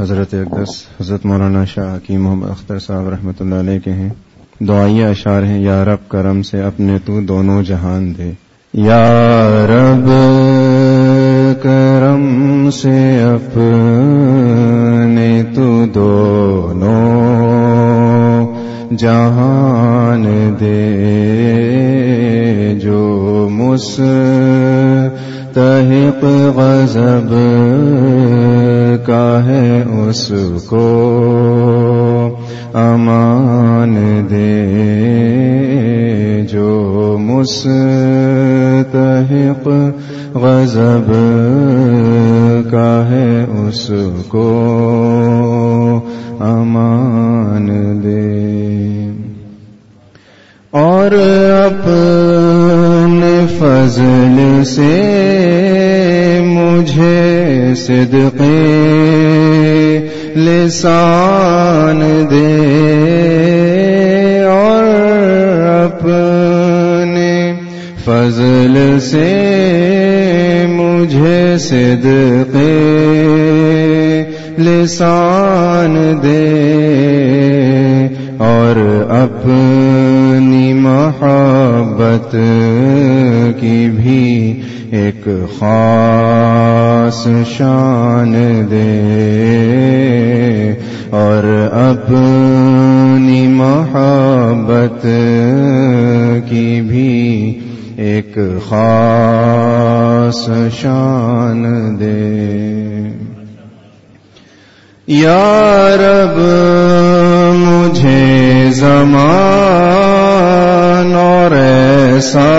حضرت اقدس، حضرت مولانا شاہ حکیم محمد اختر صاحب رحمۃ اللہ علیہ کے ہیں۔ دعائیہ اشعار ہیں، یا رب کرم سے اپنے تو دونوں جہان دے۔ یا رب کرم سے اپنے تو دونوں جہان دے۔ جو مس تحق غضب کا ہے اس کو۔ امان دے جو مستحق غضب کا ہے اس کو۔ امان دے۔ اور اپنے فضل سے مجھے صدقے لسان دے اور اپنے فضل سے مجھے صدقے لسان اپنی محبت کی بھی ایک خاص شان دے اور اپنی محبت کی بھی ایک خاص شان دے۔ یا رب مجھے زمان اور ایسا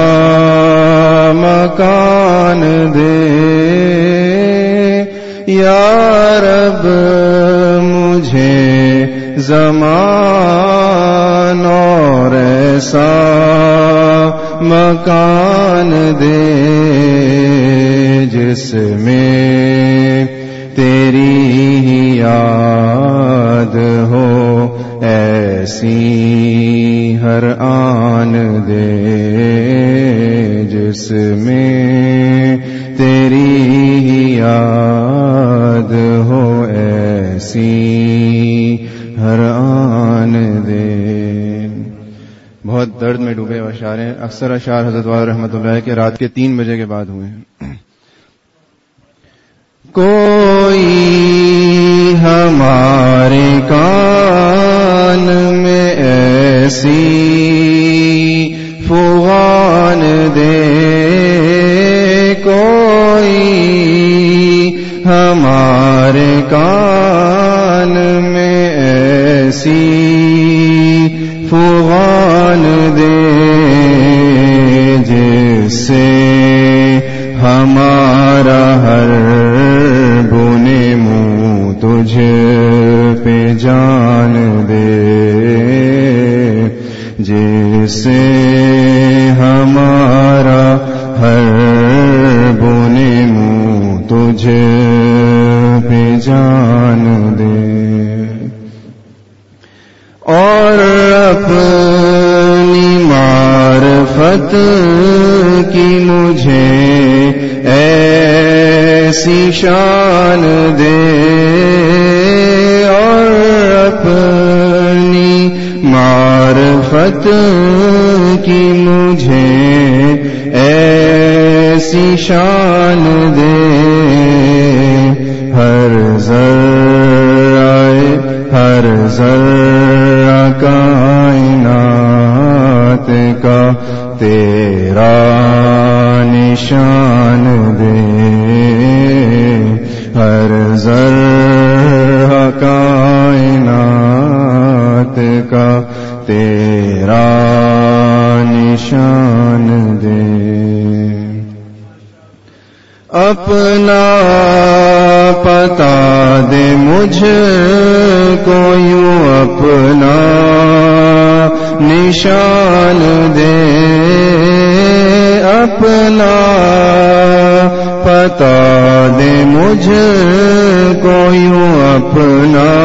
مکان دے۔ یا رب مجھے زمان اور ایسا مکان دے۔ ہر آن دے جس میں تیری ہی یاد ہو ایسی ہر آن دے۔ بہت درد میں ڈوبے اشعار ہیں۔ اکثر اشعار حضرت والا رحمۃ اللہ کے رات کے تین بجے کے بعد ہوئے ہیں۔ کوئی ہمارے کان میں ایسی فغان دے کوئی ہمارے کان میں ایسی جس سے ہمارا ہر بونے منہ تجھ پہ جان دے۔ اور اپنی معرفت کی مجھے ایسی شان دے۔ معرفت کی مجھے ایسی شان دے۔ ہر ذرائے ہر ذرا کائنات کا تیرا نشان دے۔ ہر ذرا کائنات تیرا نشان دے۔ اپنا پتا دے مجھ کو یوں اپنا نشان دے۔ اپنا پتا دے مجھ کو یوں اپنا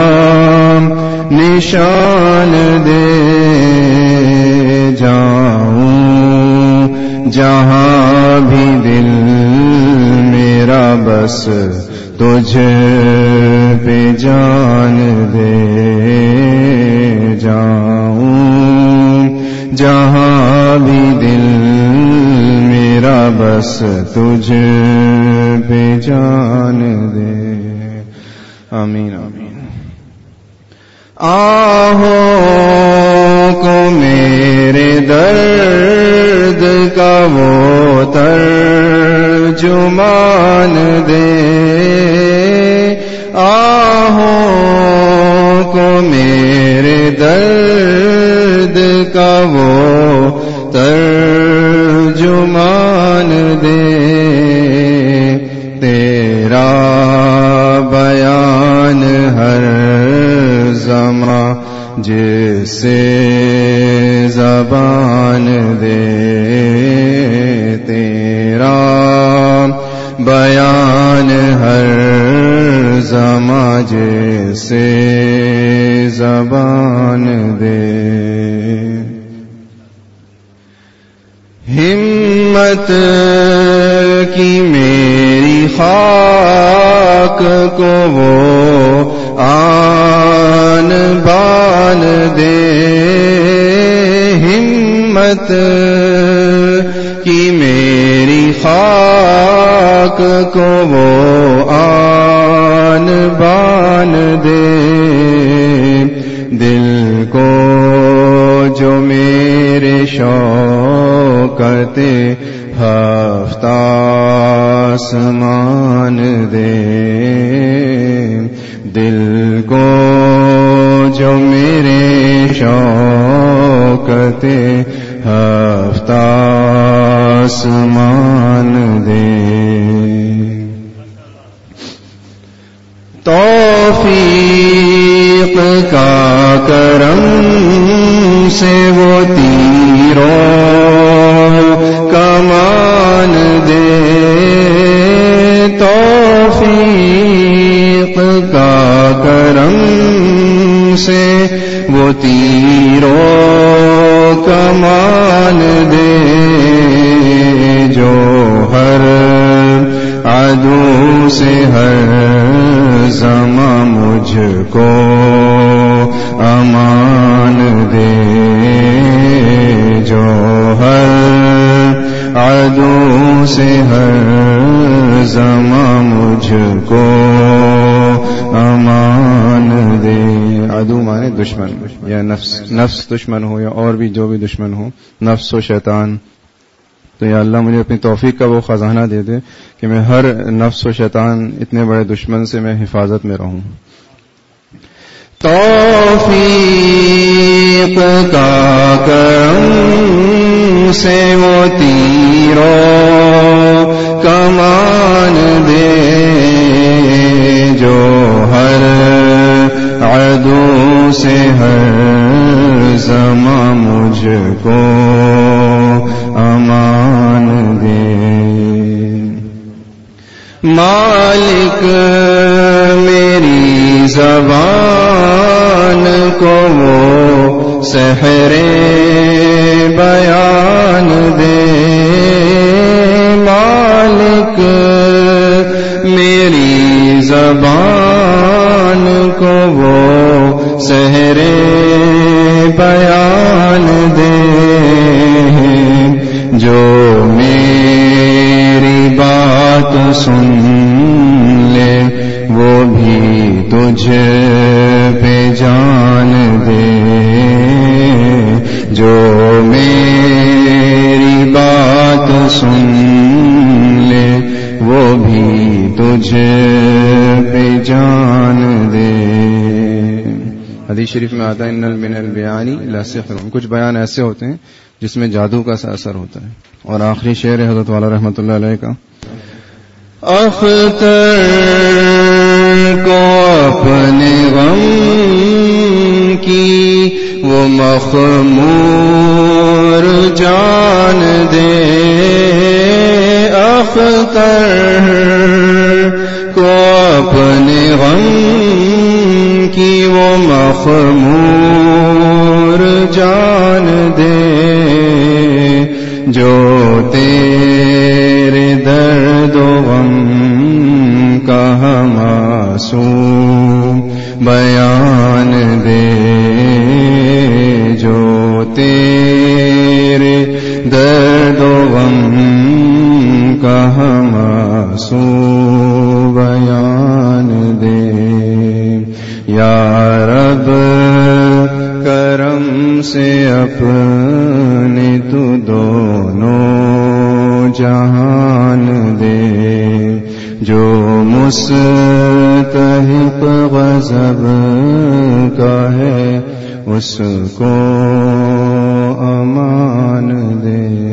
نشان دے جاؤں، جہاں بھی دل میرا بس تجھ پہ جان دے جاؤں، جہاں بھی دل میرا بس تجھ پہ جان دے۔ آمین آمین۔ کو میرے در زماں جسے زبان دے۔ ہمت کی میری خاک کو وہ آن بان دے۔ ہمت کی میری خاک کو وہ شوقتے ہفتاسمان دے۔ دل کو جو میرے شوقتے ہفتاسمان دے۔ توفیق کا کرم سے وہ تیروں تیروں کمان دے جو ہر عدو سے ہر زماں مجھ کو امان دے جو ہر عدو سے ہر زماں مجھ کو امان دے ادو مانے دشمن، یا نفس نفس دشمن ہو یا اور بھی جو بھی دشمن ہو، نفس و شیطان۔ تو یا اللہ مجھے اپنی توفیق کا وہ خزانہ دے دے کہ میں ہر نفس و شیطان، اتنے بڑے دشمن سے میں حفاظت میں رہوں۔ توفیق کا کرم سے وہ تیروں ہر زماں مجھ کو امان دے۔ مالک میری زبان کو وہ سحرے بیان دے۔ بھی تجھ پہ جان دے جو میری بات سن لے وہ بھی تجھ پہ جان دے۔ حدیث شریف میں آتا ہے ان المن البیانی لاسخر کچھ بیان ایسے ہوتے ہیں جس میں جادو کا سا اثر ہوتا ہے۔ اور آخری شعر ہے حضرت والا رحمۃ اللہ علیہ کا۔ اختر کو اپنے غم کی، وہ مخمور جان دے اختر کو اپنے غم کی، وہ مخمور بیان دے جو تیرے درد و غم کا ہماسو بیان دے۔ یا رب، کرم سے اپنے تو دونوں جہان دے۔ جو مستحق غضب کا ہے اس کو امان دے۔